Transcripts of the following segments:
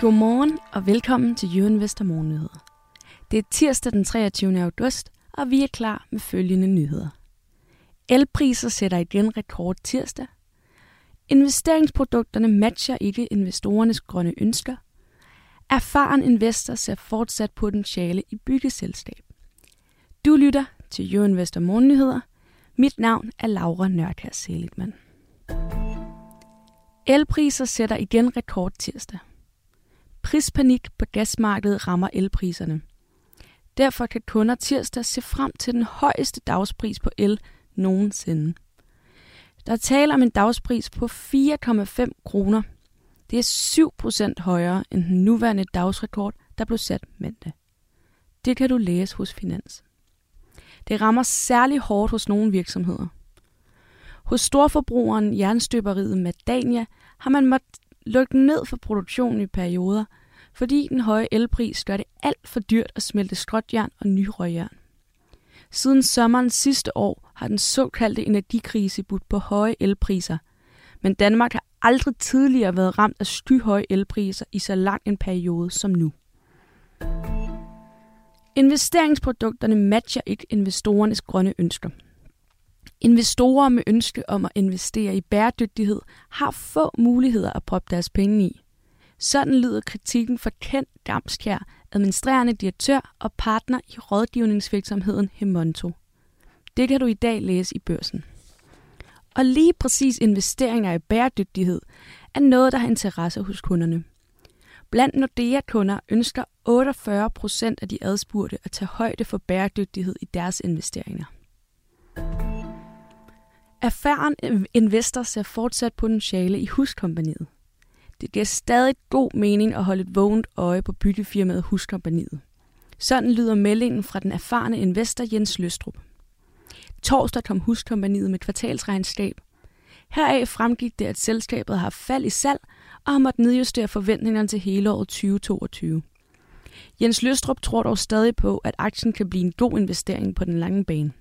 Godmorgen og velkommen til Jørgen Vester Morgennyheder. Det er tirsdag den 23. august, og vi er klar med følgende nyheder. Elpriser sætter igen rekord tirsdag. Investeringsprodukterne matcher ikke investorernes grønne ønsker. Erfaren investor ser fortsat potentiale i byggeselskab. Du lytter til Jørgen Vester Morgennyheder. Mit navn er Laura Nørkær Seligman. Elpriser sætter igen rekord tirsdag. Prispanik på gasmarkedet rammer elpriserne. Derfor kan kunder tirsdag se frem til den højeste dagspris på el nogensinde. Der taler om en dagspris på 4,5 kroner. Det er 7% højere end den nuværende dagsrekord, der blev sat mandag. Det kan du læse hos Finans. Det rammer særlig hårdt hos nogle virksomheder. Hos storforbrugeren jernstøberiet Madania har man måttet lukke ned for produktionen i perioder, fordi den høje elpris gør det alt for dyrt at smelte skråtjern og nyrøgjern. Siden sommeren sidste år har den såkaldte energikrise budt på høje elpriser, men Danmark har aldrig tidligere været ramt af skyhøje elpriser i så lang en periode som nu. Investeringsprodukterne matcher ikke investorernes grønne ønsker. Investorer med ønske om at investere i bæredygtighed har få muligheder at proppe deres penge i. Sådan lyder kritikken fra Kent Damskjær, administrerende direktør og partner i rådgivningsvirksomheden Hemonto. Det kan du i dag læse i børsen. Og lige præcis investeringer i bæredygtighed er noget, der har interesse hos kunderne. Blandt Nordea-kunder ønsker 48 procent af de adspurgte at tage højde for bæredygtighed i deres investeringer. Erfaren investor ser fortsat potentiale i huskompaniet. Det giver stadig god mening at holde et vågent øje på byttefirmaet Huskompaniet. Sådan lyder meldingen fra den erfarne investor Jens Løstrup. Torsdag kom Huskompaniet med kvartalsregnskab. Heraf fremgik det, at selskabet har fald i salg og har måttet nedjustere forventningerne til hele året 2022. Jens Løstrup tror dog stadig på, at aktien kan blive en god investering på den lange bane.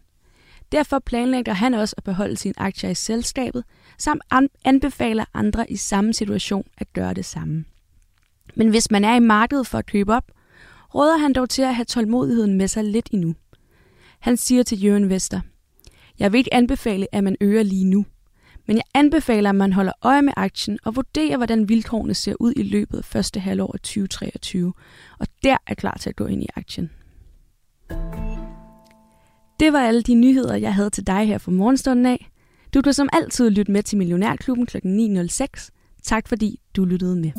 Derfor planlægger han også at beholde sine aktier i selskabet, samt anbefaler andre i samme situation at gøre det samme. Men hvis man er i markedet for at købe op, råder han dog til at have tålmodigheden med sig lidt endnu. Han siger til Jørgen Vester, Jeg vil ikke anbefale, at man øger lige nu, men jeg anbefaler, at man holder øje med aktien og vurderer, hvordan vilkårene ser ud i løbet af første halvår af 2023, og der er klar til at gå ind i aktien. Det var alle de nyheder, jeg havde til dig her fra morgenstunden af. Du kan som altid lytte med til Millionærklubben kl. 9.06. Tak fordi du lyttede med.